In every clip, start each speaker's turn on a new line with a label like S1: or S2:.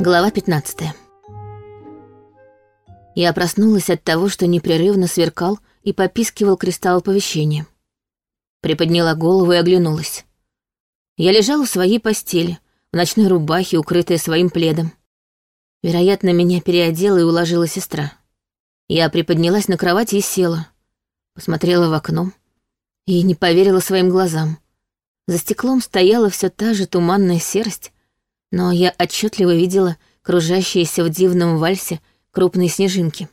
S1: Глава 15 Я проснулась от того, что непрерывно сверкал и попискивал кристалл оповещения. Приподняла голову и оглянулась. Я лежала в своей постели, в ночной рубахе, укрытая своим пледом. Вероятно, меня переодела и уложила сестра. Я приподнялась на кровати и села. Посмотрела в окно и не поверила своим глазам. За стеклом стояла все та же туманная серость, но я отчетливо видела кружащиеся в дивном вальсе крупные снежинки.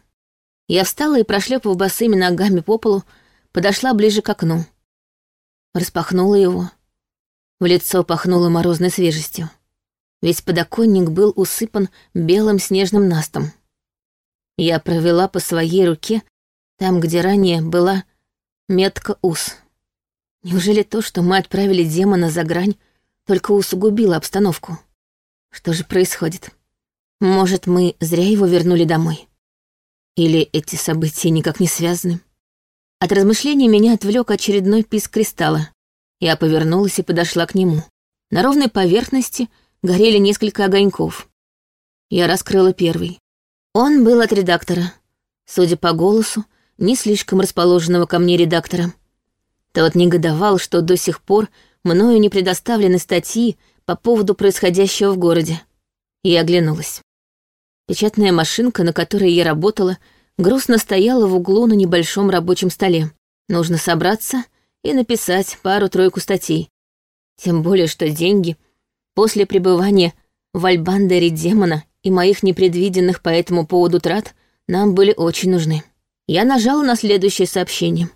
S1: Я встала и, прошлепав босыми ногами по полу, подошла ближе к окну. Распахнула его. В лицо пахнуло морозной свежестью. Весь подоконник был усыпан белым снежным настом. Я провела по своей руке, там, где ранее была метка ус. Неужели то, что мы отправили демона за грань, только усугубило обстановку? Что же происходит? Может, мы зря его вернули домой? Или эти события никак не связаны? От размышлений меня отвлек очередной писк кристалла. Я повернулась и подошла к нему. На ровной поверхности горели несколько огоньков. Я раскрыла первый. Он был от редактора. Судя по голосу, не слишком расположенного ко мне редактора. Тот негодовал, что до сих пор мною не предоставлены статьи по поводу происходящего в городе. Я оглянулась. Печатная машинка, на которой я работала, грустно стояла в углу на небольшом рабочем столе. Нужно собраться и написать пару-тройку статей. Тем более, что деньги после пребывания в Альбандере демона и моих непредвиденных по этому поводу трат нам были очень нужны. Я нажала на следующее сообщение.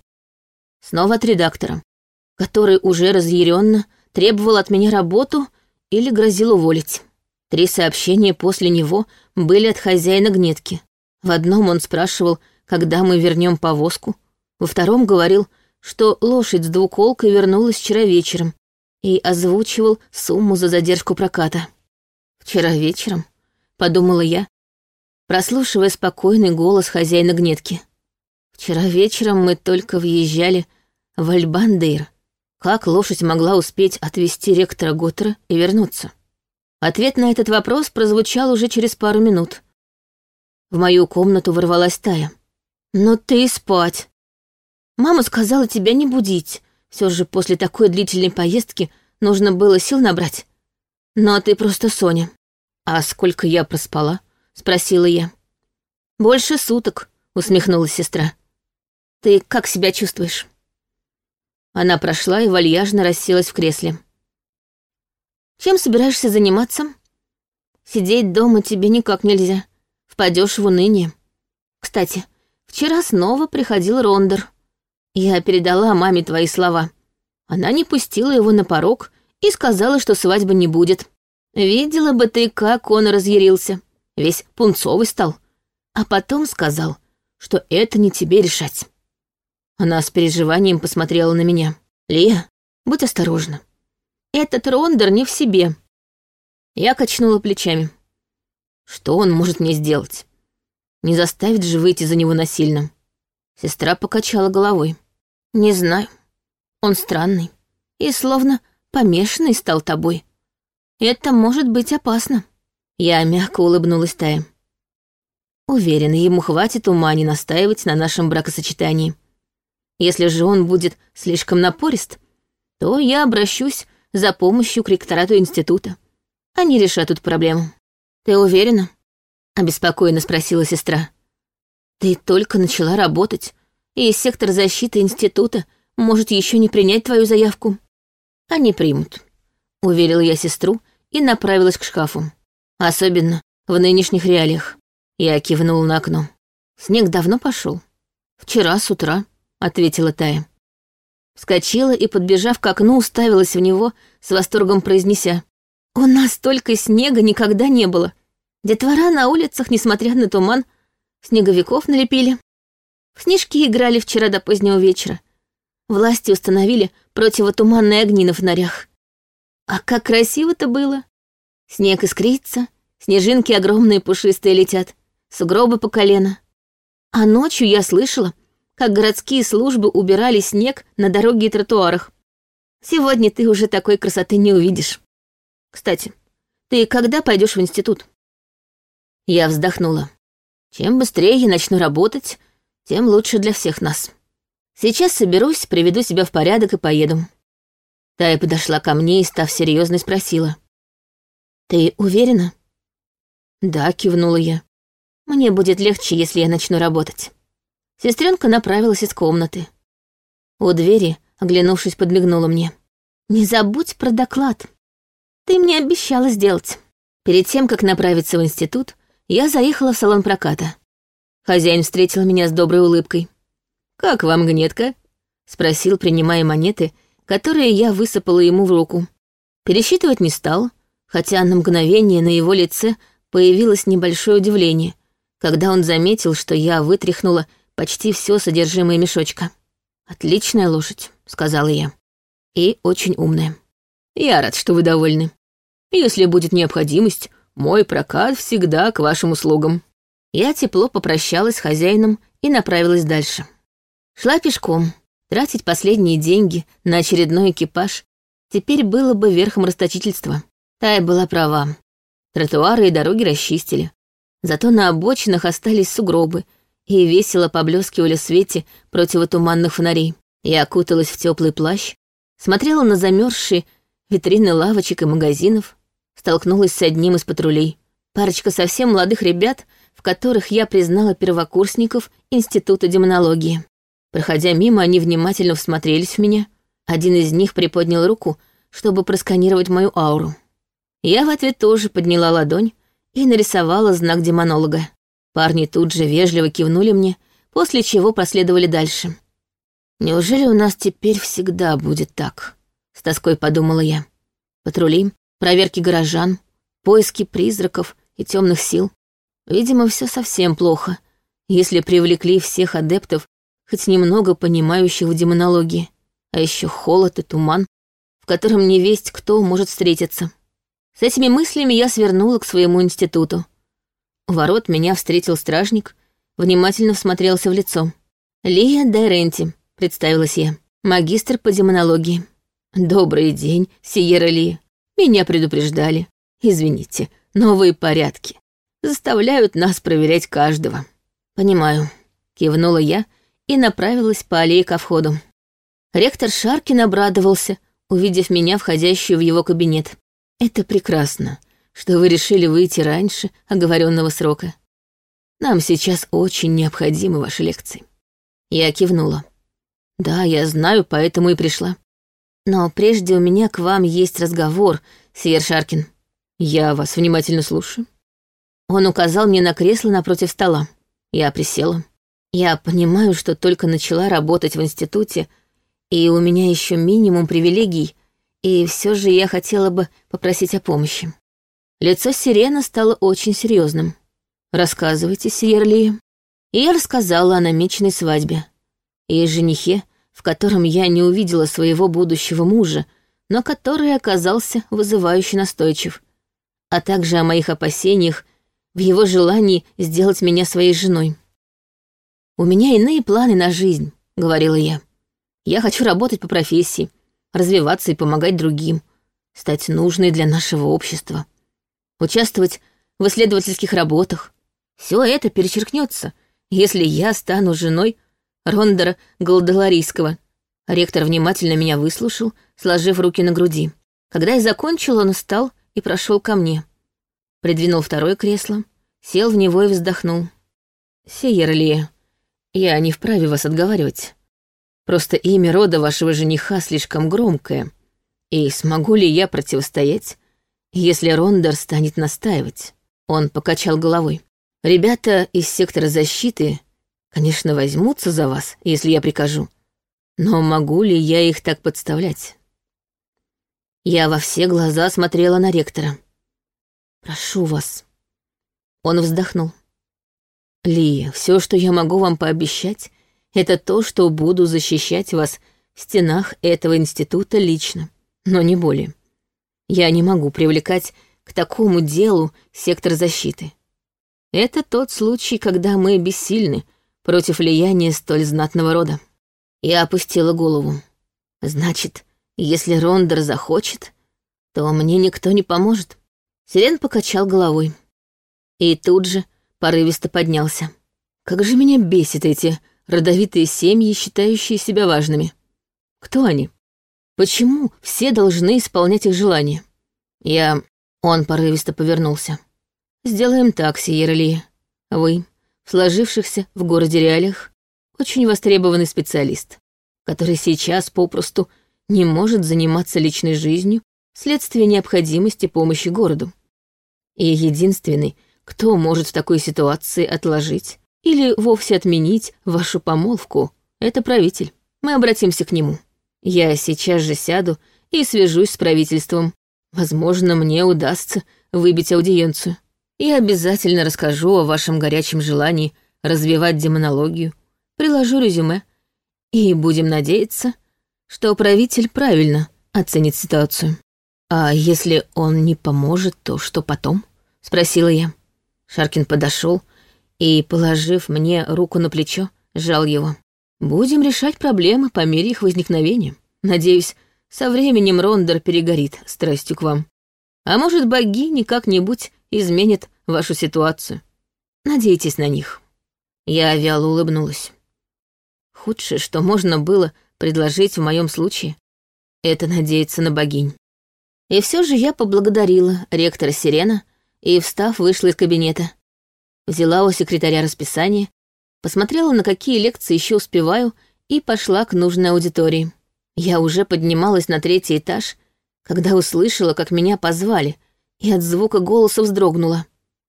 S1: Снова от редактора, который уже разъяренно требовал от меня работу или грозил уволить. Три сообщения после него были от хозяина гнетки. В одном он спрашивал, когда мы вернем повозку. Во втором говорил, что лошадь с двуколкой вернулась вчера вечером и озвучивал сумму за задержку проката. «Вчера вечером?» — подумала я, прослушивая спокойный голос хозяина гнетки. «Вчера вечером мы только въезжали в Альбандейр. Как лошадь могла успеть отвезти ректора Готтера и вернуться? Ответ на этот вопрос прозвучал уже через пару минут. В мою комнату ворвалась Тая. «Ну ты и спать!» «Мама сказала тебя не будить. Все же после такой длительной поездки нужно было сил набрать. Но ты просто Соня». «А сколько я проспала?» — спросила я. «Больше суток», — усмехнулась сестра. «Ты как себя чувствуешь?» Она прошла и вальяжно расселась в кресле. «Чем собираешься заниматься? Сидеть дома тебе никак нельзя. Впадешь в уныние. Кстати, вчера снова приходил Рондер. Я передала маме твои слова. Она не пустила его на порог и сказала, что свадьбы не будет. Видела бы ты, как он разъярился. Весь пунцовый стал. А потом сказал, что это не тебе решать. Она с переживанием посмотрела на меня. «Лия, будь осторожна. Этот Рондер не в себе». Я качнула плечами. Что он может мне сделать? Не заставит же выйти за него насильно. Сестра покачала головой. Не знаю. Он странный. И словно помешанный стал тобой. Это может быть опасно. Я мягко улыбнулась Тае. Уверена, ему хватит ума не настаивать на нашем бракосочетании. Если же он будет слишком напорист, то я обращусь за помощью к ректорату института. Они решат тут проблему. Ты уверена? Обеспокоенно спросила сестра. Ты только начала работать, и сектор защиты института может еще не принять твою заявку. Они примут. Уверила я сестру и направилась к шкафу. Особенно в нынешних реалиях. Я кивнула на окно. Снег давно пошел. Вчера с утра ответила Тая. Вскочила и, подбежав к окну, уставилась в него, с восторгом произнеся. «У нас столько снега никогда не было. Детвора на улицах, несмотря на туман, снеговиков налепили. В снежки играли вчера до позднего вечера. Власти установили противотуманные огни на фонарях. А как красиво-то было! Снег искрится, снежинки огромные пушистые летят, сугробы по колено. А ночью я слышала, как городские службы убирали снег на дороге и тротуарах. Сегодня ты уже такой красоты не увидишь. Кстати, ты когда пойдешь в институт? Я вздохнула. Чем быстрее я начну работать, тем лучше для всех нас. Сейчас соберусь, приведу себя в порядок и поеду. Тая подошла ко мне и, став серьезной, спросила. «Ты уверена?» «Да», — кивнула я. «Мне будет легче, если я начну работать». Сестренка направилась из комнаты. У двери, оглянувшись, подмигнула мне. «Не забудь про доклад. Ты мне обещала сделать». Перед тем, как направиться в институт, я заехала в салон проката. Хозяин встретил меня с доброй улыбкой. «Как вам гнетка?» — спросил, принимая монеты, которые я высыпала ему в руку. Пересчитывать не стал, хотя на мгновение на его лице появилось небольшое удивление, когда он заметил, что я вытряхнула почти все содержимое мешочка. «Отличная лошадь», — сказала я. «И очень умная». «Я рад, что вы довольны. Если будет необходимость, мой прокат всегда к вашим услугам». Я тепло попрощалась с хозяином и направилась дальше. Шла пешком. Тратить последние деньги на очередной экипаж теперь было бы верхом расточительства. Тая была права. Тротуары и дороги расчистили. Зато на обочинах остались сугробы, и весело поблескивали в свете противотуманных фонарей. Я окуталась в теплый плащ, смотрела на замерзшие витрины лавочек и магазинов, столкнулась с одним из патрулей. Парочка совсем молодых ребят, в которых я признала первокурсников Института демонологии. Проходя мимо, они внимательно всмотрелись в меня. Один из них приподнял руку, чтобы просканировать мою ауру. Я в ответ тоже подняла ладонь и нарисовала знак демонолога. Парни тут же вежливо кивнули мне, после чего проследовали дальше. «Неужели у нас теперь всегда будет так?» — с тоской подумала я. Патрули, проверки горожан, поиски призраков и темных сил. Видимо, все совсем плохо, если привлекли всех адептов, хоть немного понимающих в демонологии, а еще холод и туман, в котором не весть кто может встретиться. С этими мыслями я свернула к своему институту. У ворот меня встретил стражник, внимательно всмотрелся в лицо. «Лия Дайренти», — представилась я, магистр по демонологии. «Добрый день, Сиера Ли. Меня предупреждали. Извините, новые порядки. Заставляют нас проверять каждого». «Понимаю», — кивнула я и направилась по аллее ко входу. Ректор Шаркин обрадовался, увидев меня, входящую в его кабинет. «Это прекрасно что вы решили выйти раньше оговоренного срока. Нам сейчас очень необходимы ваши лекции». Я кивнула. «Да, я знаю, поэтому и пришла. Но прежде у меня к вам есть разговор, Сьер Шаркин. Я вас внимательно слушаю». Он указал мне на кресло напротив стола. Я присела. Я понимаю, что только начала работать в институте, и у меня еще минимум привилегий, и все же я хотела бы попросить о помощи. Лицо Сирены стало очень серьезным. «Рассказывайте, Сиерли». И я рассказала о намеченной свадьбе. И женихе, в котором я не увидела своего будущего мужа, но который оказался вызывающе настойчив, а также о моих опасениях в его желании сделать меня своей женой. «У меня иные планы на жизнь», — говорила я. «Я хочу работать по профессии, развиваться и помогать другим, стать нужной для нашего общества участвовать в исследовательских работах. Все это перечеркнется, если я стану женой Рондера Голдаларийского. Ректор внимательно меня выслушал, сложив руки на груди. Когда я закончил, он встал и прошел ко мне. Придвинул второе кресло, сел в него и вздохнул. «Сейерли, я не вправе вас отговаривать. Просто имя рода вашего жениха слишком громкое. И смогу ли я противостоять если Рондер станет настаивать. Он покачал головой. Ребята из сектора защиты, конечно, возьмутся за вас, если я прикажу. Но могу ли я их так подставлять? Я во все глаза смотрела на ректора. «Прошу вас». Он вздохнул. «Ли, все, что я могу вам пообещать, это то, что буду защищать вас в стенах этого института лично, но не более. Я не могу привлекать к такому делу сектор защиты. Это тот случай, когда мы бессильны против влияния столь знатного рода. Я опустила голову. Значит, если Рондер захочет, то мне никто не поможет. Сирен покачал головой. И тут же порывисто поднялся. Как же меня бесит эти родовитые семьи, считающие себя важными. Кто они? Почему все должны исполнять их желания? Я... Он порывисто повернулся. Сделаем так, Сиерли. Вы, сложившихся в городе реалиях, очень востребованный специалист, который сейчас попросту не может заниматься личной жизнью вследствие необходимости помощи городу. И единственный, кто может в такой ситуации отложить или вовсе отменить вашу помолвку, это правитель. Мы обратимся к нему. Я сейчас же сяду и свяжусь с правительством. Возможно, мне удастся выбить аудиенцию. И обязательно расскажу о вашем горячем желании развивать демонологию, приложу резюме. И будем надеяться, что правитель правильно оценит ситуацию. А если он не поможет, то что потом? Спросила я. Шаркин подошел и, положив мне руку на плечо, сжал его. Будем решать проблемы по мере их возникновения. Надеюсь, со временем Рондер перегорит страстью к вам. А может, богини как-нибудь изменят вашу ситуацию. Надейтесь на них. Я вяло улыбнулась. Худшее, что можно было предложить в моем случае, это надеяться на богинь. И все же я поблагодарила ректора Сирена и, встав, вышла из кабинета. Взяла у секретаря расписание посмотрела, на какие лекции еще успеваю, и пошла к нужной аудитории. Я уже поднималась на третий этаж, когда услышала, как меня позвали, и от звука голоса вздрогнула.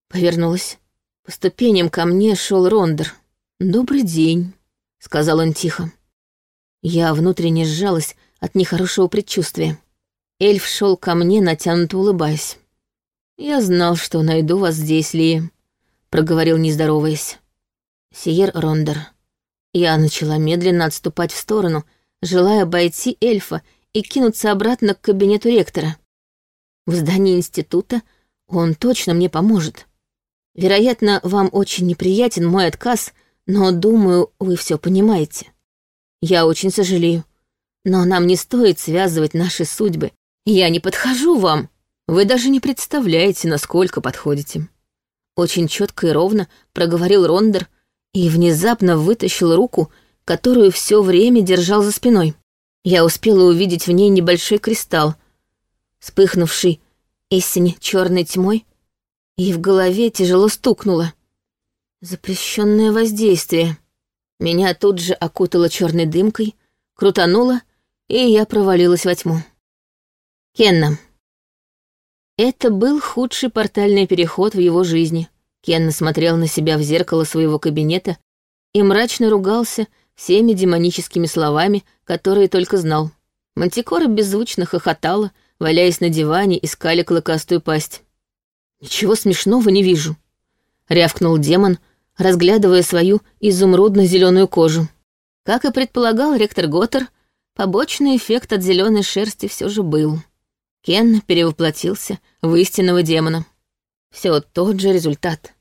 S1: Повернулась. По ступеням ко мне шел Рондер. «Добрый день», — сказал он тихо. Я внутренне сжалась от нехорошего предчувствия. Эльф шел ко мне, натянуто улыбаясь. «Я знал, что найду вас здесь, Ли», — проговорил, не здороваясь. Сиер Рондер. Я начала медленно отступать в сторону, желая обойти эльфа и кинуться обратно к кабинету ректора. В здании института он точно мне поможет. Вероятно, вам очень неприятен мой отказ, но, думаю, вы все понимаете. Я очень сожалею, но нам не стоит связывать наши судьбы. Я не подхожу вам. Вы даже не представляете, насколько подходите. Очень четко и ровно проговорил Рондер, и внезапно вытащил руку, которую все время держал за спиной. Я успела увидеть в ней небольшой кристалл, вспыхнувший истине черной тьмой, и в голове тяжело стукнуло. Запрещенное воздействие. Меня тут же окутало черной дымкой, крутануло, и я провалилась во тьму. Кенна. Это был худший портальный переход в его жизни. Кен смотрел на себя в зеркало своего кабинета и мрачно ругался всеми демоническими словами, которые только знал. Мантикора беззвучно хохотала, валяясь на диване, искали клыкастую пасть. «Ничего смешного не вижу», — рявкнул демон, разглядывая свою изумрудно зеленую кожу. Как и предполагал ректор Готтер, побочный эффект от зеленой шерсти все же был. Кен перевоплотился в истинного демона. Все тот же результат.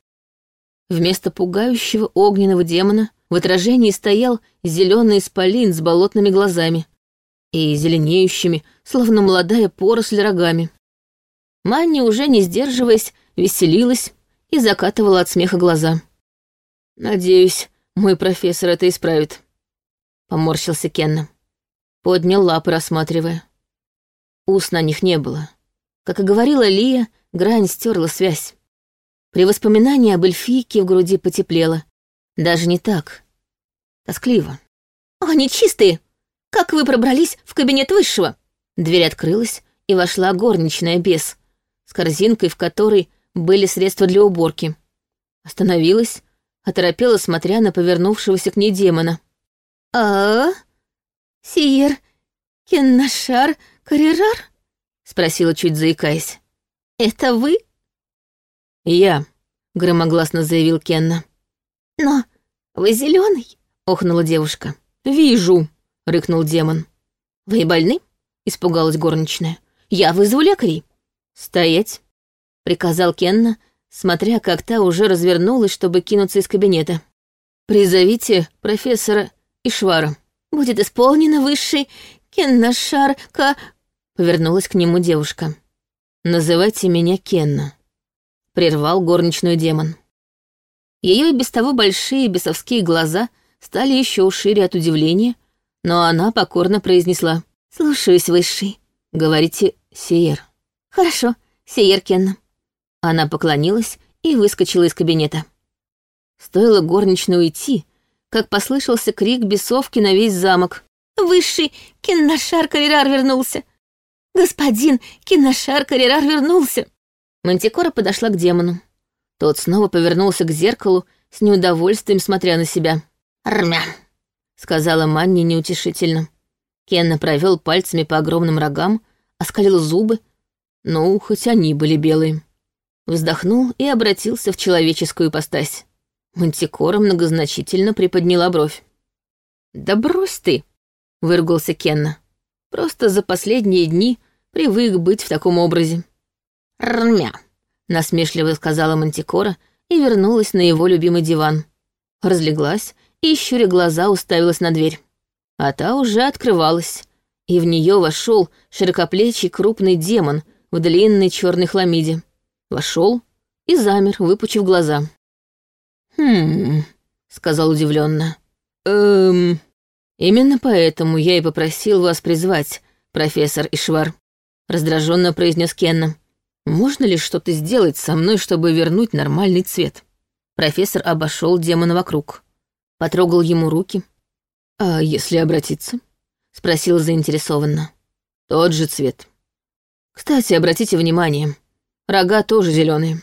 S1: Вместо пугающего огненного демона в отражении стоял зеленый исполин с болотными глазами и зеленеющими, словно молодая поросль рогами. Манни, уже не сдерживаясь, веселилась и закатывала от смеха глаза. «Надеюсь, мой профессор это исправит», — поморщился Кенна. Поднял лапы, рассматривая. Ус на них не было. Как и говорила Лия, грань стерла связь. При воспоминании об эльфийке в груди потеплело. Даже не так. Тоскливо. «Они чистые! Как вы пробрались в кабинет высшего?» Дверь открылась, и вошла горничная без, с корзинкой, в которой были средства для уборки. Остановилась, оторопела, смотря на повернувшегося к ней демона. «А, Сиер Кеннашар Карирар?» — спросила, чуть заикаясь. «Это вы?»
S2: «Я», — громогласно заявил Кенна.
S1: «Но вы зеленый, охнула девушка.
S2: «Вижу», — рыкнул демон.
S1: «Вы больны?» — испугалась горничная. «Я вызову лекарей».
S2: «Стоять», — приказал Кенна, смотря как та уже развернулась, чтобы кинуться из кабинета. «Призовите профессора Ишвара».
S1: «Будет исполнено высший Кеннашарка», — повернулась к нему девушка.
S2: «Называйте меня Кенна»,
S1: прервал горничную демон. Ее и без того большие бесовские глаза стали еще шире от удивления, но она покорно произнесла «Слушаюсь, Высший. Говорите, Сиер». «Хорошо, Сиер Кенна». Она поклонилась и выскочила из кабинета. Стоило горничной уйти, как послышался крик бесовки на весь замок. «Высший Кеннашар Карирар вернулся! Господин Кеннашар Карирар вернулся!» Мантикора подошла к демону. Тот снова повернулся к зеркалу, с неудовольствием смотря на себя. «Рмя!» — сказала Манни неутешительно. Кенна провел пальцами по огромным рогам, оскалил зубы, ну, хоть они были белые. Вздохнул и обратился в человеческую ипостась. Мантикора многозначительно приподняла бровь. «Да брось ты!» — выругался Кенна. «Просто за последние дни привык быть в таком образе». «Рмя!» — насмешливо сказала Мантикора и вернулась на его любимый диван. Разлеглась и, щуря глаза, уставилась на дверь. А та уже открывалась, и в нее вошел широкоплечий крупный демон в длинной черной хламиде. Вошел и замер, выпучив глаза. «Хм...» — сказал удивленно. «Эм...» «Именно поэтому я и попросил вас призвать, профессор Ишвар», — раздраженно произнес Кенна. «Можно ли что-то сделать со мной, чтобы вернуть нормальный цвет?» Профессор обошел демона вокруг. Потрогал ему руки. «А если обратиться?» — спросил заинтересованно. «Тот же цвет. Кстати, обратите внимание, рога тоже зеленые.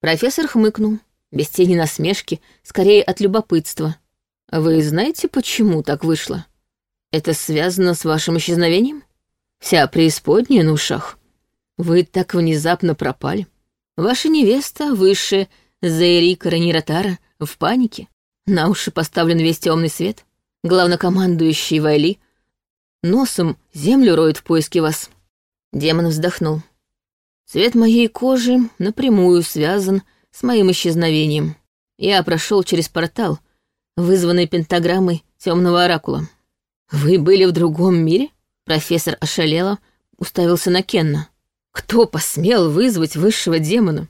S1: Профессор хмыкнул, без тени насмешки, скорее от любопытства. «Вы знаете, почему так вышло? Это связано с вашим исчезновением? Вся преисподняя на ушах. Вы так внезапно пропали. Ваша невеста, высшая Заэрика Раниротара, в панике. На уши поставлен весь темный свет. Главнокомандующий Вайли носом землю роет в поиске вас». Демон вздохнул. Цвет моей кожи напрямую связан с моим исчезновением. Я прошел через портал, вызванный пентаграммой темного оракула. Вы были в другом мире? Профессор ошалела, уставился на Кенна. Кто посмел вызвать высшего демона?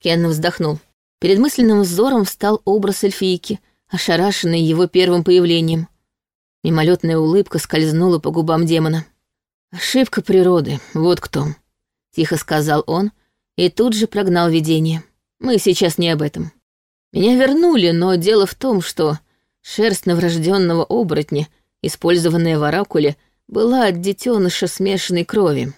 S1: Кенна вздохнул. Перед мысленным взором встал образ эльфийки, ошарашенный его первым появлением. Мимолетная улыбка скользнула по губам демона. «Ошибка природы, вот кто», — тихо сказал он и тут же прогнал видение. Мы сейчас не об этом. Меня вернули, но дело в том, что шерсть новорожденного оборотня, использованная в оракуле, была от детеныша смешанной крови.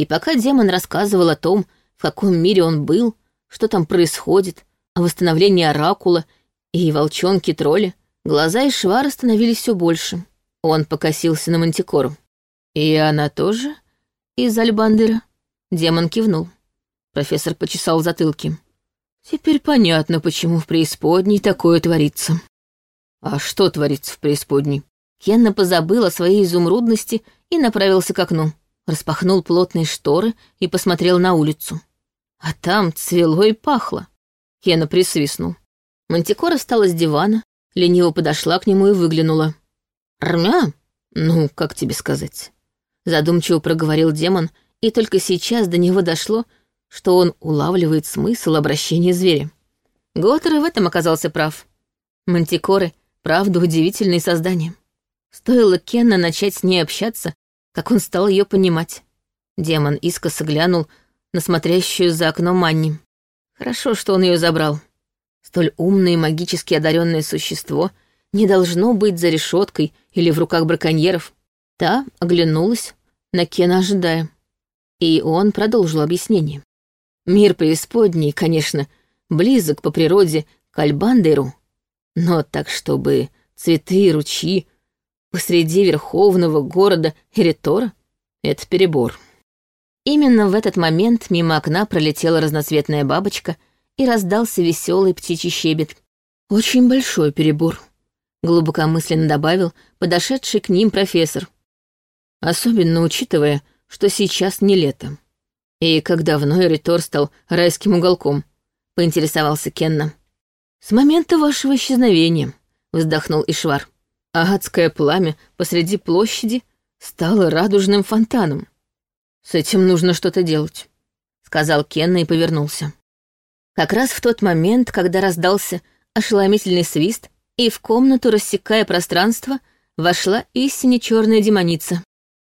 S1: И пока демон рассказывал о том, в каком мире он был, что там происходит, о восстановлении оракула и волчонки-тролли, глаза Ишвара становились все больше. Он покосился на мантикору. «И она тоже из Альбандера?» Демон кивнул. Профессор почесал затылки. Теперь понятно, почему в преисподней такое творится. А что творится в преисподней? Кенна позабыл о своей изумрудности и направился к окну. Распахнул плотные шторы и посмотрел на улицу. А там цвело и пахло. Кенна присвистнул. Мантикора встала с дивана, лениво подошла к нему и выглянула. «Рмя? Ну, как тебе сказать?» Задумчиво проговорил демон, и только сейчас до него дошло, что он улавливает смысл обращения зверя. Готтер в этом оказался прав. Мантикоры, правда, удивительные создания. Стоило Кенна начать с ней общаться, как он стал ее понимать. Демон искоса глянул на смотрящую за окном Манни. Хорошо, что он ее забрал. Столь умное и магически одаренное существо не должно быть за решеткой или в руках браконьеров. Та оглянулась, на Кена ожидая. И он продолжил объяснение. Мир преисподней, конечно, близок по природе к Альбандеру, но так, чтобы цветы и ручьи посреди верховного города Эритора — это перебор. Именно в этот момент мимо окна пролетела разноцветная бабочка и раздался веселый птичий щебет. «Очень большой перебор», — глубокомысленно добавил подошедший к ним профессор. «Особенно учитывая, что сейчас не лето». «И как давно Эритор стал райским уголком?» — поинтересовался Кенна. «С момента вашего исчезновения», — вздохнул Ишвар. А адское пламя посреди площади стало радужным фонтаном. «С этим нужно что-то делать», — сказал Кенна и повернулся. Как раз в тот момент, когда раздался ошеломительный свист, и в комнату, рассекая пространство, вошла истинно черная демоница.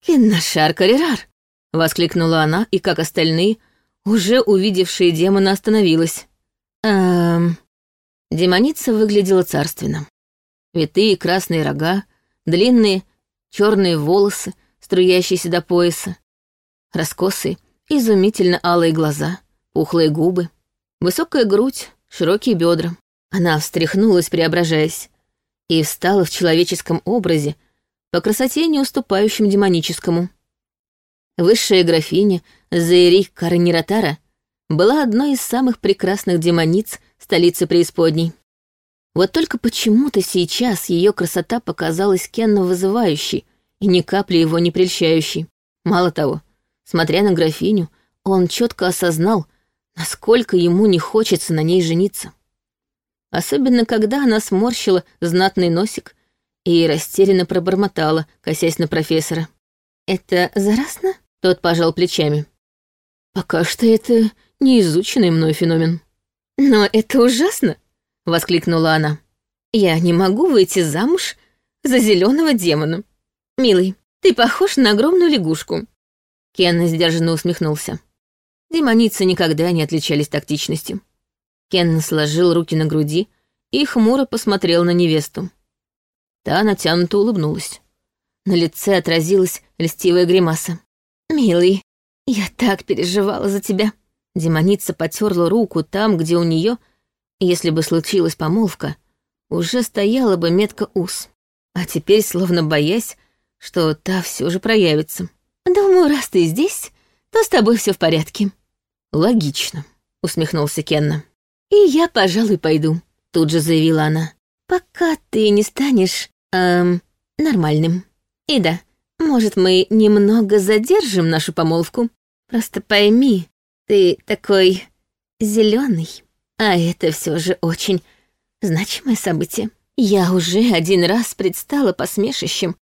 S1: «Кеннашар Карерар!» — воскликнула она, и, как остальные, уже увидевшие демона, остановилась. Эм... Демоница выглядела царственно. Витые красные рога, длинные черные волосы, струящиеся до пояса, раскосые, изумительно алые глаза, пухлые губы, высокая грудь, широкие бедра. Она встряхнулась, преображаясь, и встала в человеческом образе, по красоте не уступающем демоническому. Высшая графиня Заири Карниратара была одной из самых прекрасных демониц столицы преисподней. Вот только почему-то сейчас ее красота показалась Кенну вызывающей и ни капли его не прельщающей. Мало того, смотря на графиню, он четко осознал, насколько ему не хочется на ней жениться. Особенно, когда она сморщила знатный носик и растерянно пробормотала, косясь на профессора. «Это заразно?» — тот пожал плечами. «Пока что это неизученный мной феномен». «Но это ужасно!» — воскликнула она. «Я не могу выйти замуж за зеленого демона. Милый, ты похож на огромную лягушку». Кен сдержанно усмехнулся. Демоницы никогда не отличались тактичностью. Кен сложил руки на груди и хмуро посмотрел на невесту. Та натянуто улыбнулась. На лице отразилась льстивая гримаса. «Милый, я так переживала за тебя». Демоница потерла руку там, где у нее, если бы случилась помолвка, уже стояла бы метка ус. А теперь, словно боясь, что та все же проявится. «Думаю, раз ты здесь, то с тобой все в порядке». «Логично», — усмехнулся Кенна. «И я, пожалуй, пойду», — тут же заявила она. «Пока ты не станешь, эм, нормальным. И да, может, мы немного задержим нашу помолвку? Просто пойми, ты такой зеленый, а это все же очень значимое событие. Я уже один раз предстала посмешищем,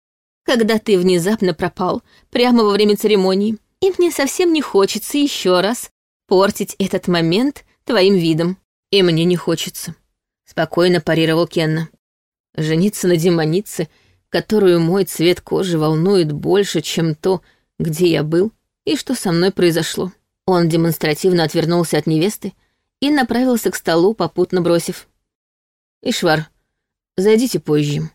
S1: когда ты внезапно пропал прямо во время церемонии, и мне совсем не хочется еще раз портить этот момент твоим видом. И мне не хочется. Спокойно парировал Кенна. Жениться на демонице, которую мой цвет кожи волнует больше, чем то, где я был и что со мной произошло. Он демонстративно отвернулся от невесты и направился к столу, попутно бросив. «Ишвар, зайдите позже.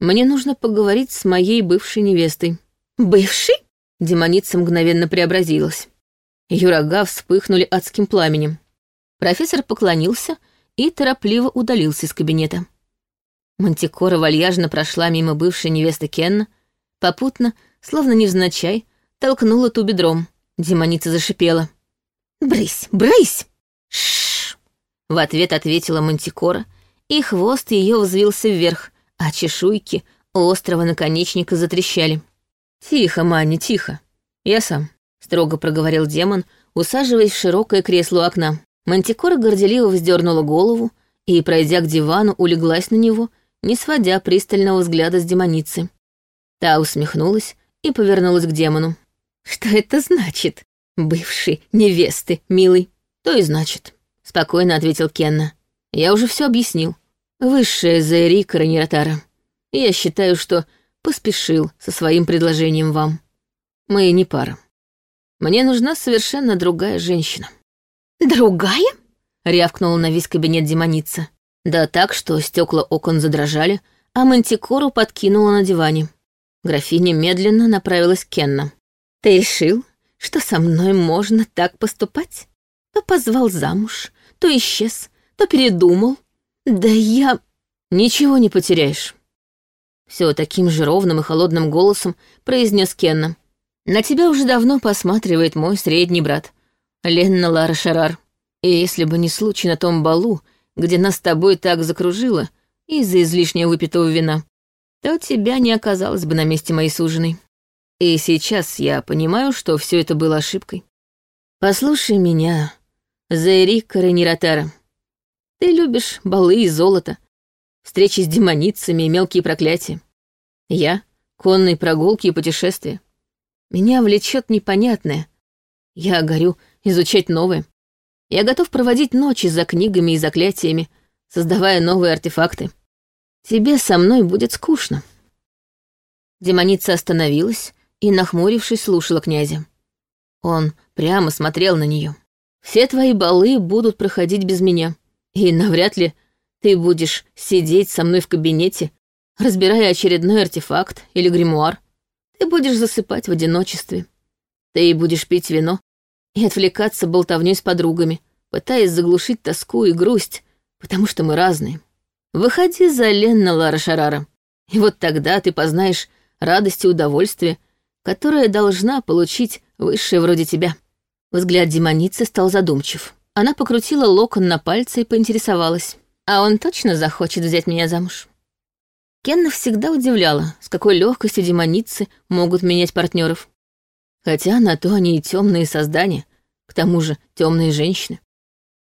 S1: Мне нужно поговорить с моей бывшей невестой». «Бывший?» Демоница мгновенно преобразилась. Ее рога вспыхнули адским пламенем. Профессор поклонился и торопливо удалился из кабинета. Мантикора вальяжно прошла мимо бывшей невесты Кенна, попутно, словно невзначай, толкнула ту бедром. Демоница зашипела. «Брысь, брысь!» В ответ ответила Мантикора, и хвост ее взвился вверх, а чешуйки острого наконечника затрещали. «Тихо, Манни, тихо. Я сам», — строго проговорил демон, усаживаясь в широкое кресло окна. Мантикора горделиво вздернула голову и, пройдя к дивану, улеглась на него, не сводя пристального взгляда с демоницы. Та усмехнулась и повернулась к демону. «Что это значит, бывший невесты, милый?» «То и значит», — спокойно ответил Кенна. «Я уже все объяснил. Высшая Раниротара. И я считаю, что поспешил со своим предложением вам. Мы не пара. Мне нужна совершенно другая женщина».
S2: «Другая?»
S1: — рявкнула на весь кабинет демоница. Да так, что стекла окон задрожали, а мантикору подкинула на диване. Графиня медленно направилась к Кенна. «Ты решил, что со мной можно так поступать? То позвал замуж, то исчез, то передумал. Да я...» «Ничего не потеряешь». Все таким же ровным и холодным голосом произнес Кенна. «На тебя уже давно посматривает мой средний брат, Ленна Лара Шарар. И если бы не случай на том балу, где нас с тобой так закружило из-за излишне выпитого вина, то тебя не оказалось бы на месте моей суженой. И сейчас я понимаю, что все это было ошибкой. Послушай меня, Заэрика Рениротара. Ты любишь балы и золото, встречи с демоницами и мелкие проклятия. Я — конные прогулки и путешествия. Меня влечет непонятное. Я горю изучать новое. Я готов проводить ночи за книгами и заклятиями, создавая новые артефакты. Тебе со мной будет скучно». Демоница остановилась и, нахмурившись, слушала князя. Он прямо смотрел на нее. «Все твои балы будут проходить без меня, и навряд ли ты будешь сидеть со мной в кабинете, разбирая очередной артефакт или гримуар. Ты будешь засыпать в одиночестве. Ты будешь пить вино и отвлекаться болтовней с подругами, пытаясь заглушить тоску и грусть, потому что мы разные. Выходи за Ленна Лара Шарара, и вот тогда ты познаешь радость и удовольствие, которое должна получить высшая вроде тебя». Взгляд демоницы стал задумчив. Она покрутила локон на пальце и поинтересовалась. «А он точно захочет взять меня замуж?» Кенна всегда удивляла, с какой легкостью демоницы могут менять партнеров. Хотя на то они и темные создания, к тому же темные женщины.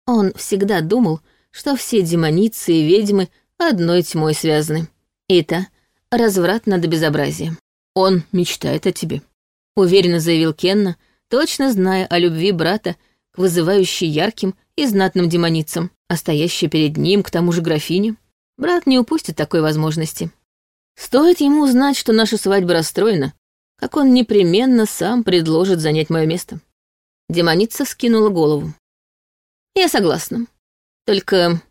S1: Он всегда думал, что все демоницы и ведьмы одной тьмой связаны. И та — развратно до безобразия. Он мечтает о тебе, — уверенно заявил Кенна, точно зная о любви брата к вызывающей ярким и знатным демоницам, а стоящей перед ним, к тому же графине. Брат не упустит такой возможности. Стоит ему узнать, что наша свадьба расстроена, как он непременно сам предложит занять мое место. Демоница скинула голову. Я согласна. Только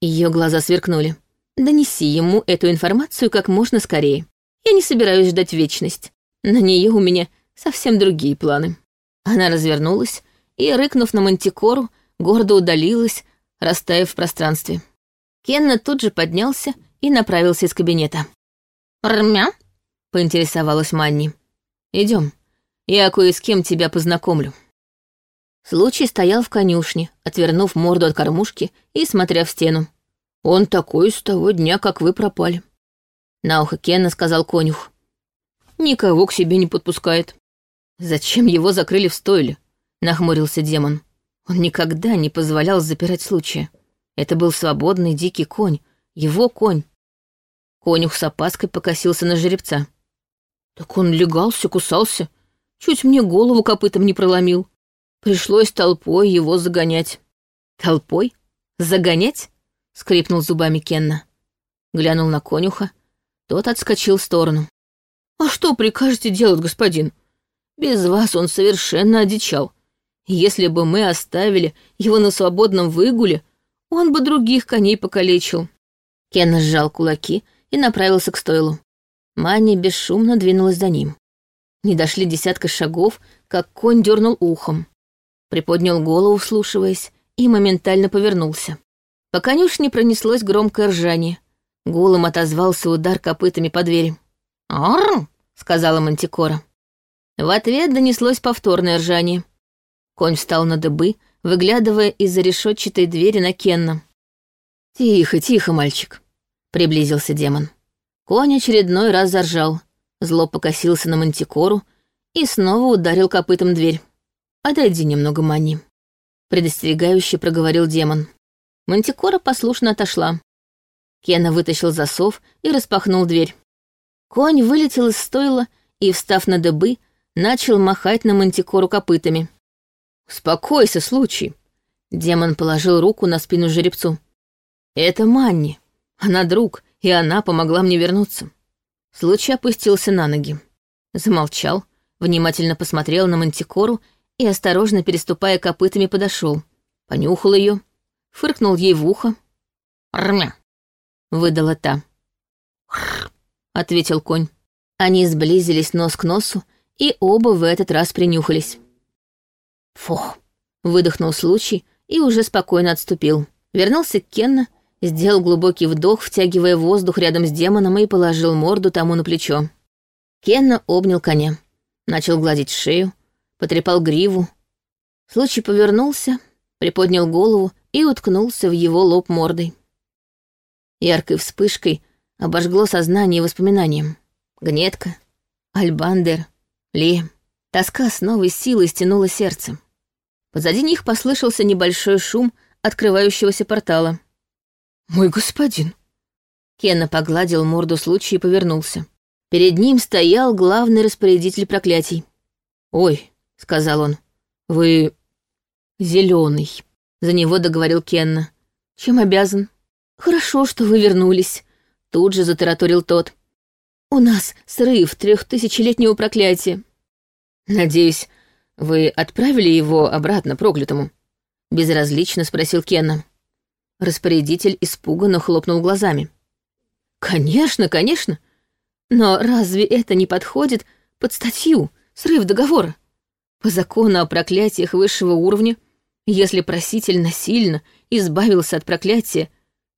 S1: ее глаза сверкнули. Донеси ему эту информацию как можно скорее. Я не собираюсь ждать вечность. На нее у меня совсем другие планы. Она развернулась и, рыкнув на мантикору, гордо удалилась, растаяв в пространстве. Кенна тут же поднялся и направился из кабинета. «Рмя?» — поинтересовалась Манни. Идем, я кое с кем тебя познакомлю». Случай стоял в конюшне, отвернув морду от кормушки и смотря в стену. «Он такой с того дня, как вы пропали». На ухо Кенна сказал конюх. «Никого к себе не подпускает». «Зачем его закрыли в стойле?» — нахмурился демон. Он никогда не позволял запирать случая. Это был свободный дикий конь, его конь. Конюх с опаской покосился на жеребца. Так он легался, кусался, чуть мне голову копытом не проломил. Пришлось толпой его загонять. Толпой? Загонять? Скрипнул зубами Кенна. Глянул на конюха. Тот отскочил в сторону. «А что прикажете делать, господин? Без вас он совершенно одичал. Если бы мы оставили его на свободном выгуле, он бы других коней покалечил». Кенна сжал кулаки и направился к стойлу. Мани бесшумно двинулась за ним. Не дошли десятка шагов, как конь дернул ухом. Приподнял голову, вслушиваясь, и моментально повернулся. По конюшне пронеслось громкое ржание. Гулом отозвался удар копытами по двери. «Арр!» — сказала Мантикора. В ответ донеслось повторное ржание. Конь встал на дыбы, выглядывая из-за решетчатой двери на Кенна. «Тихо, тихо, мальчик», — приблизился демон. Конь очередной раз заржал, зло покосился на мантикору и снова ударил копытом дверь. «Отойди немного, Мани», — предостерегающе проговорил демон. Мантикора послушно отошла. Кена вытащил засов и распахнул дверь. Конь вылетел из стойла и, встав на дыбы, начал махать на мантикору копытами. «Успокойся, случай!» Демон положил руку на спину жеребцу. «Это Манни. Она друг, и она помогла мне вернуться. Случай опустился на ноги. Замолчал, внимательно посмотрел на мантикору и, осторожно переступая копытами, подошел. Понюхал ее, фыркнул ей в ухо. «Рмя!» — выдала та. «Хр!» — ответил конь. Они сблизились нос к носу, и оба в этот раз принюхались. «Фух!» — выдохнул случай и уже спокойно отступил. Вернулся к Кенна Сделал глубокий вдох, втягивая воздух рядом с демоном и положил морду тому на плечо. Кенна обнял коня. Начал гладить шею, потрепал гриву. Случай повернулся, приподнял голову и уткнулся в его лоб мордой. Яркой вспышкой обожгло сознание воспоминанием. Гнетка, Альбандер, Ли. Тоска с новой силой стянула сердце. Позади них послышался небольшой шум открывающегося портала. «Мой господин!» Кенна погладил морду случая и повернулся. Перед ним стоял главный распорядитель проклятий. «Ой», — сказал он, — «вы зеленый. За него договорил Кенна.
S2: Чем обязан? Хорошо, что вы вернулись. Тут же затараторил тот. У нас срыв трехтысячелетнего проклятия.
S1: Надеюсь, вы отправили его обратно проклятому? Безразлично спросил Кенна. Распорядитель испуганно хлопнул глазами.
S2: Конечно, конечно. Но разве это не подходит под статью «Срыв договора»? По закону о проклятиях высшего уровня, если проситель насильно избавился от проклятия,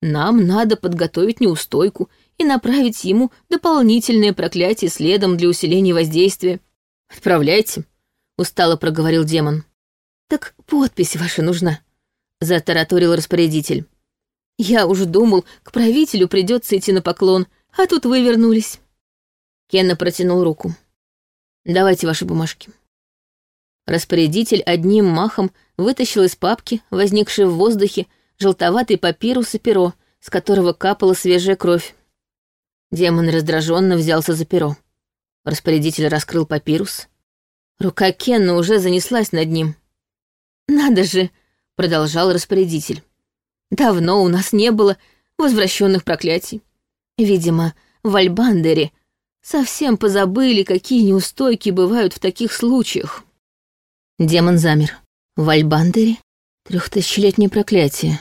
S2: нам надо подготовить неустойку и направить ему дополнительное проклятие следом для усиления воздействия.
S1: «Отправляйте», — устало проговорил демон.
S2: «Так подпись ваша нужна», — затараторил распорядитель. «Я уж думал, к правителю придется идти на поклон, а тут вы вернулись».
S1: Кенна протянул руку. «Давайте ваши бумажки». Распорядитель одним махом вытащил из папки, возникшей в воздухе, желтоватый папирус и перо, с которого капала свежая кровь. Демон раздраженно взялся за перо. Распорядитель раскрыл папирус. Рука Кенна уже занеслась над ним.
S2: «Надо же!» — продолжал распорядитель. «Давно у нас не было возвращенных проклятий. Видимо, в Альбандере совсем позабыли, какие неустойки бывают в таких случаях».
S1: Демон замер. В Альбандере трехтысячелетнее проклятие.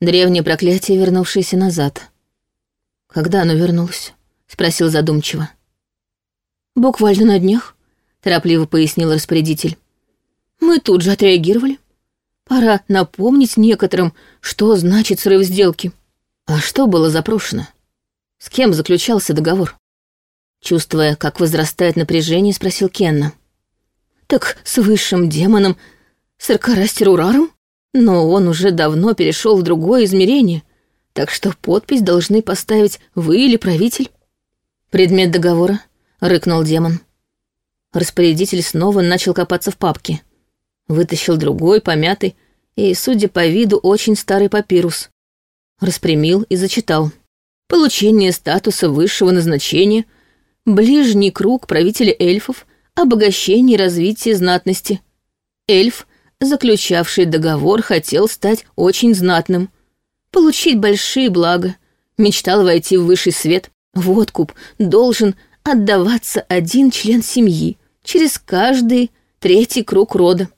S1: Древнее проклятие, вернувшееся назад. Когда оно вернулось? Спросил задумчиво.
S2: Буквально на днях, торопливо пояснил распорядитель. Мы тут же отреагировали. Пора напомнить некоторым, что значит срыв сделки.
S1: А что было запрошено? С кем заключался договор? Чувствуя, как возрастает напряжение, спросил Кенна.
S2: Так с высшим демоном, Саркарастер Но он уже давно перешел в другое измерение, так что подпись должны поставить вы или правитель.
S1: Предмет договора, рыкнул демон. Распорядитель снова начал копаться в папке. Вытащил другой, помятый, и, судя по виду, очень старый папирус. Распрямил и зачитал. Получение статуса высшего назначения, ближний круг правителя эльфов обогащение и развитие знатности. Эльф, заключавший договор, хотел стать очень знатным, получить большие блага, мечтал войти в высший свет. В откуп должен отдаваться один член семьи через каждый третий круг рода.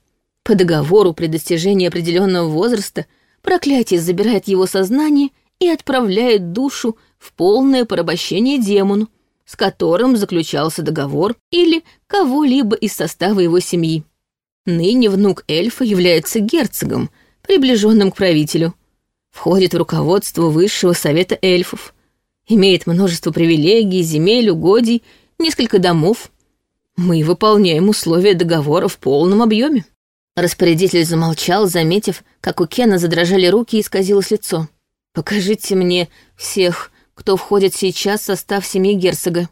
S1: По договору при достижении определенного возраста проклятие забирает его сознание и отправляет душу в полное порабощение демону, с которым заключался договор, или кого-либо из состава его семьи. Ныне внук эльфа является герцогом, приближенным к правителю, входит в руководство высшего совета эльфов, имеет множество привилегий, земель, угодий, несколько домов. Мы выполняем условия договора в полном объеме. Распорядитель замолчал, заметив, как у Кена задрожали руки и исказилось лицо. «Покажите мне всех кто входит сейчас в состав семьи герцога.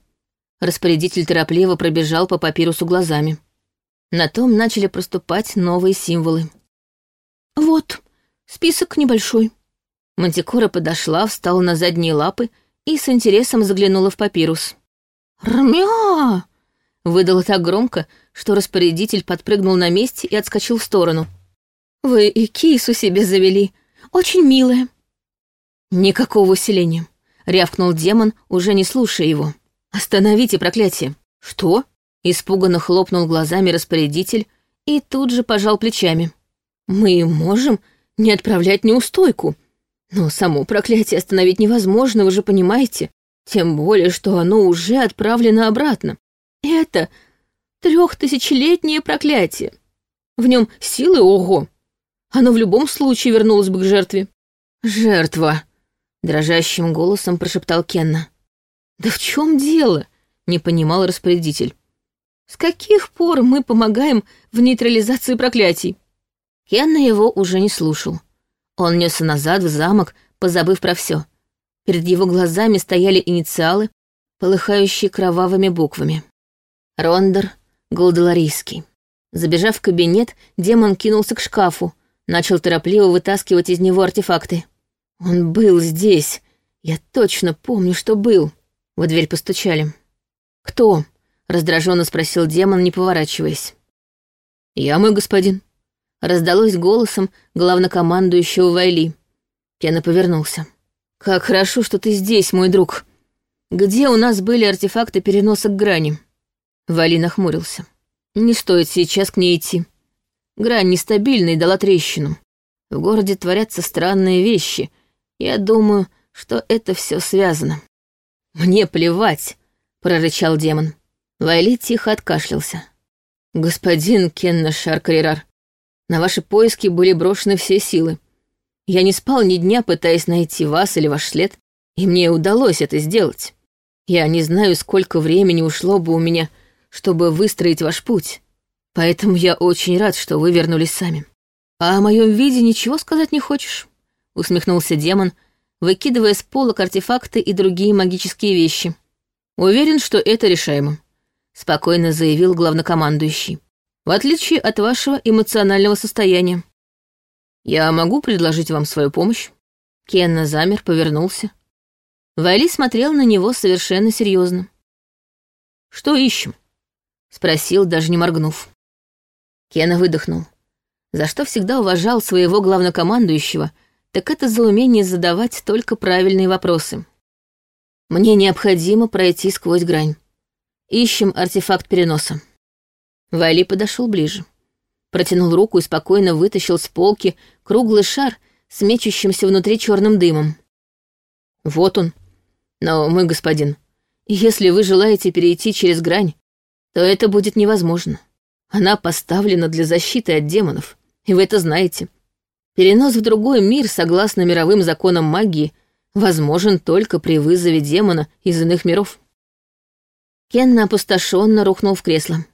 S1: Распорядитель торопливо пробежал по папирусу глазами. На том начали проступать новые символы.
S2: «Вот, список небольшой».
S1: Мантикора подошла, встала на задние лапы и с интересом заглянула в папирус.
S2: «Рмя!»
S1: — выдала так громко, что распорядитель подпрыгнул на месте и отскочил в сторону.
S2: «Вы и кису себе завели. Очень милая».
S1: «Никакого усиления рявкнул демон, уже не слушая его. «Остановите проклятие!» «Что?» — испуганно хлопнул глазами распорядитель и тут же пожал плечами. «Мы можем не отправлять неустойку, но само проклятие остановить невозможно, вы же понимаете, тем более, что оно уже отправлено обратно. Это трехтысячелетнее проклятие. В нем силы ого. Оно в любом случае вернулось бы к жертве».
S2: «Жертва»,
S1: Дрожащим голосом прошептал Кенна.
S2: «Да в чем дело?» — не понимал распорядитель. «С каких пор мы помогаем в нейтрализации проклятий?»
S1: Кенна его уже не слушал. Он несся назад в замок, позабыв про все. Перед его глазами стояли инициалы, полыхающие кровавыми буквами. Рондер Голдаларийский. Забежав в кабинет, демон кинулся к шкафу, начал торопливо вытаскивать из него артефакты. Он был здесь. Я точно помню, что был. В дверь постучали. «Кто?» — раздраженно спросил демон, не поворачиваясь. «Я мой господин», Раздалось голосом главнокомандующего Вайли. Кена повернулся. «Как хорошо, что ты здесь, мой друг. Где у нас были артефакты переноса к грани?» Вали нахмурился. «Не стоит сейчас к ней идти. Грань нестабильна и дала трещину. В городе творятся странные вещи. Я думаю, что это все связано». «Мне плевать», — прорычал демон. Вайли тихо откашлялся. «Господин Кенна Шаркарирар, на ваши поиски были брошены все силы. Я не спал ни дня, пытаясь найти вас или ваш след, и мне удалось это сделать. Я не знаю, сколько времени ушло бы у меня, чтобы выстроить ваш путь, поэтому я очень рад, что вы вернулись сами. А о моем виде ничего сказать не хочешь?» — усмехнулся демон, выкидывая с полок артефакты и другие магические вещи. «Уверен, что это решаемо», — спокойно заявил главнокомандующий в отличие от вашего эмоционального состояния. Я могу предложить вам свою помощь?» Кенна замер, повернулся. Вайли смотрел на него совершенно серьезно. «Что ищем?» — спросил, даже не моргнув. Кена выдохнул. За что всегда уважал своего главнокомандующего, так это за умение задавать только правильные вопросы. «Мне необходимо пройти сквозь грань. Ищем артефакт переноса». Вайли подошел ближе. Протянул руку и спокойно вытащил с полки круглый шар с мечущимся внутри черным дымом. Вот он. Но, мой господин, если вы желаете перейти через грань, то это будет невозможно. Она поставлена для защиты от демонов, и вы это знаете. Перенос в другой мир, согласно мировым законам магии, возможен только при вызове демона из иных миров. Кенна опустошенно рухнул в кресло.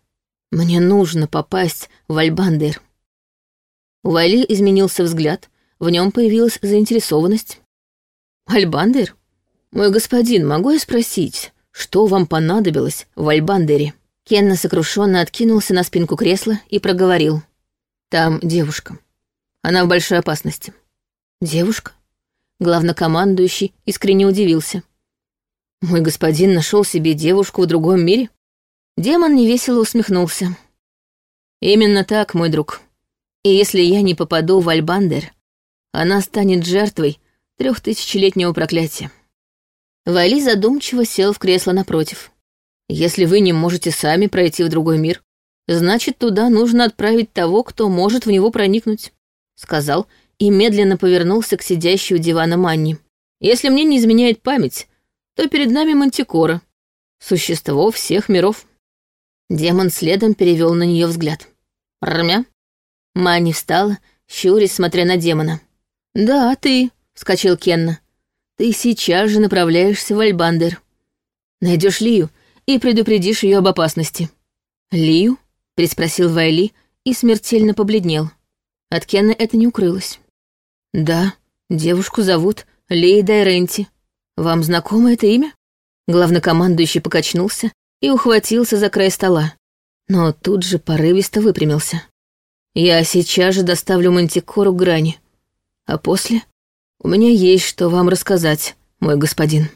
S1: Мне нужно попасть в Альбандер. У Вайли изменился взгляд, в нем появилась заинтересованность. Альбандер? Мой господин, могу я спросить, что вам понадобилось в Альбандере? Кенна сокрушенно откинулся на спинку кресла и проговорил. Там девушка. Она в большой опасности. Девушка? Главнокомандующий искренне удивился. Мой господин нашел себе девушку в другом мире? Демон невесело усмехнулся. «Именно так, мой друг. И если я не попаду в Альбандер, она станет жертвой трехтысячелетнего проклятия». Вали задумчиво сел в кресло напротив. «Если вы не можете сами пройти в другой мир, значит, туда нужно отправить того, кто может в него проникнуть», — сказал и медленно повернулся к сидящей у дивана Манни. «Если мне не изменяет память, то перед нами Мантикора, существо всех миров». Демон следом перевел на нее взгляд. «Рмя?» Мани встала, щурясь, смотря на демона. «Да, ты», — вскочил Кенна. «Ты сейчас же направляешься в Альбандер. Найдешь Лию и предупредишь ее об опасности». «Лию?» — приспросил Вайли и смертельно побледнел. От Кенна это не укрылось. «Да, девушку зовут Лия Дайренти. Вам знакомо это имя?» Главнокомандующий покачнулся и ухватился за край стола, но тут же порывисто выпрямился. «Я сейчас же доставлю мантикору грани, а после у меня есть что вам рассказать, мой господин».